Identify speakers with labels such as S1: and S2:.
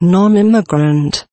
S1: non-immigrant.